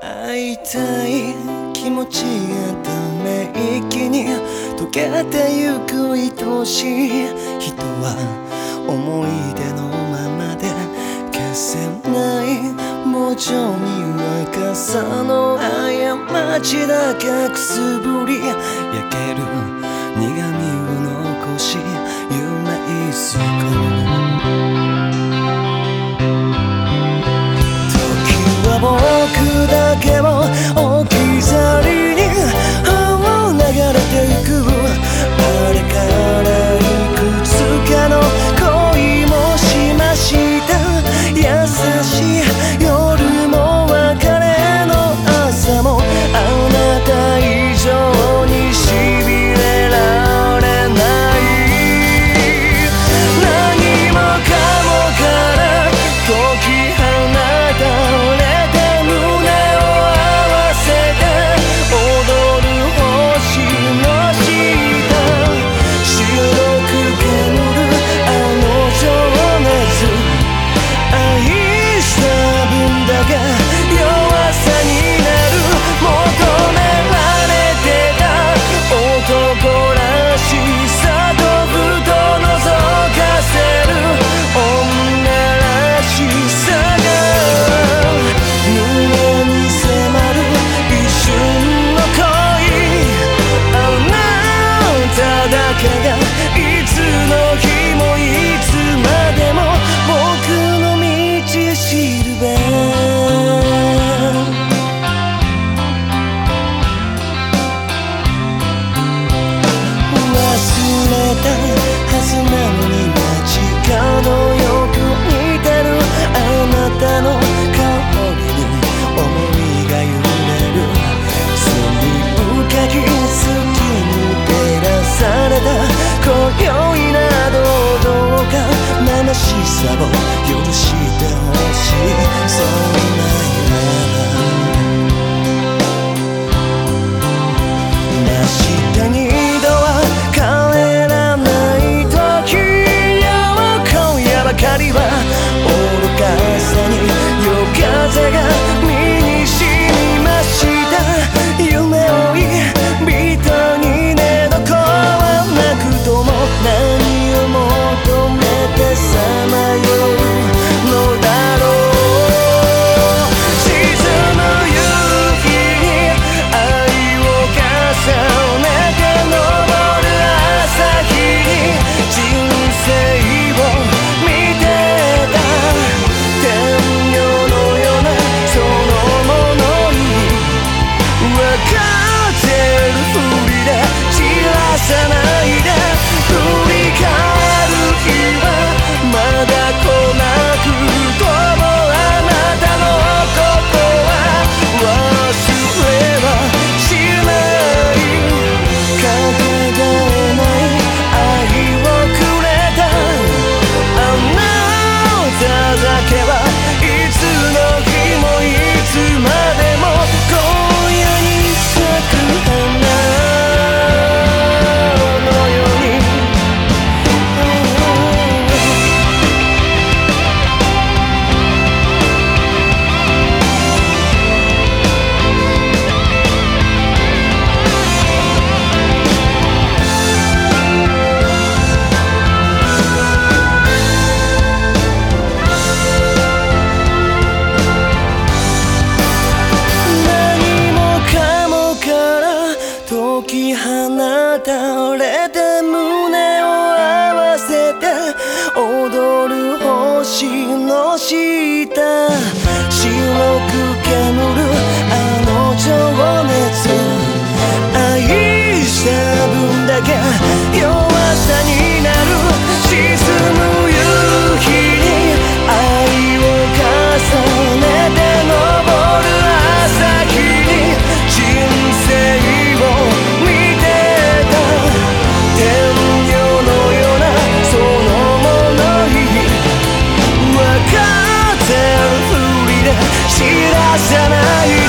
会いたい気持ちやため息に溶けてゆく愛しい人は思い出のままで消せない文字に若さの過ちだけくすぶりだけがいつのさを許してほしいそんな夢。な。真下に度は帰らな。い時よ今夜ばかりは愚かさに夜風が星の下じゃない